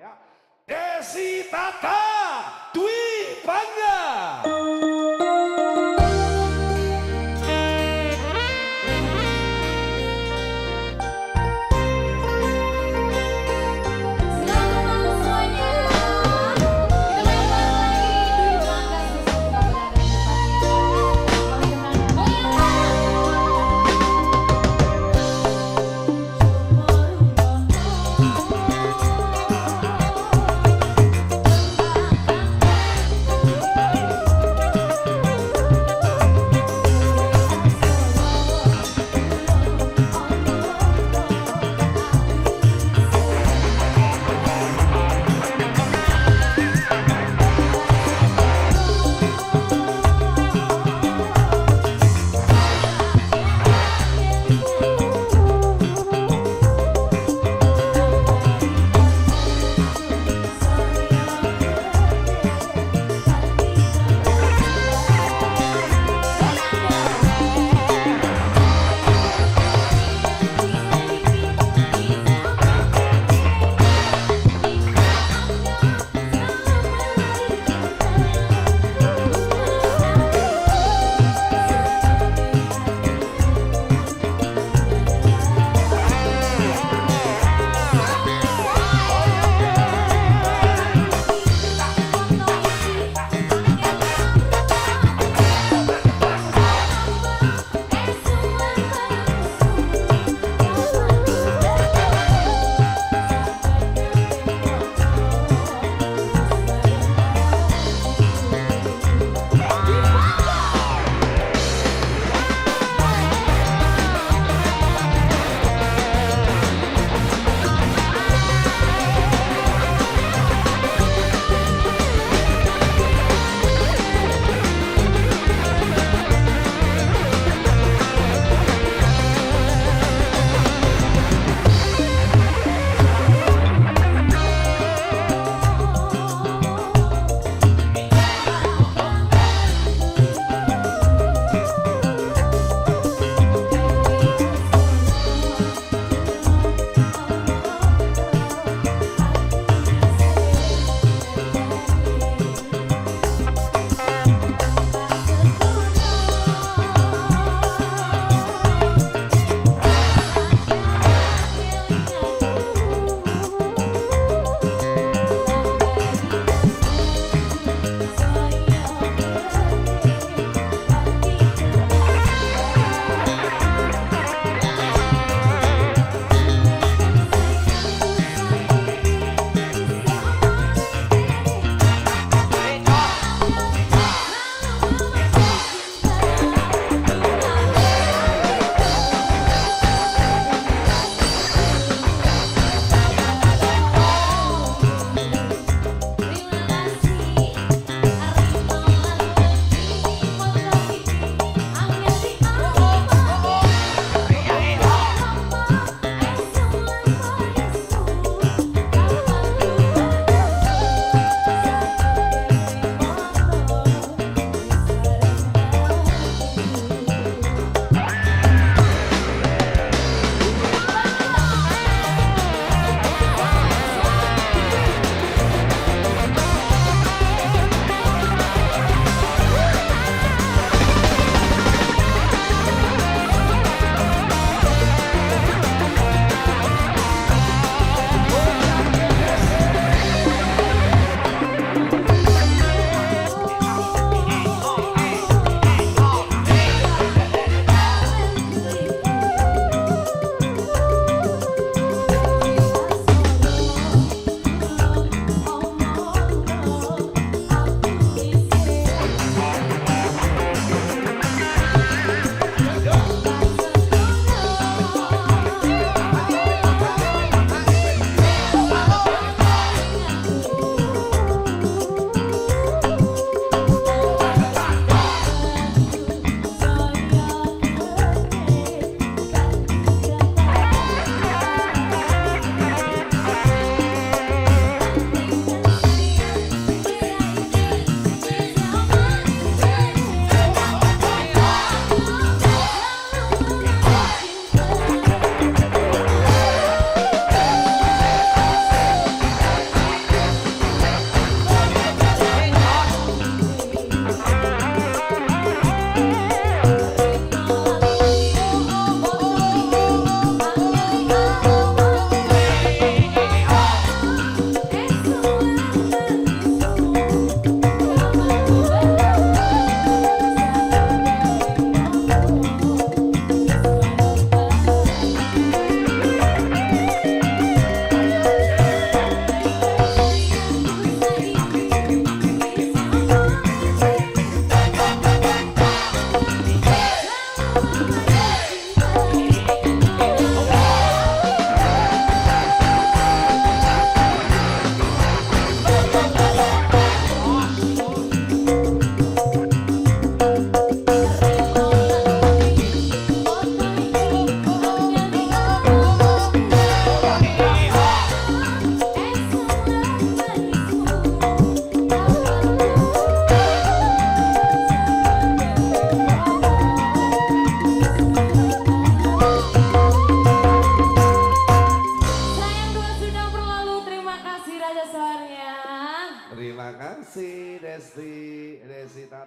ya Desi Tata Dwi Bangga က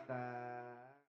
kata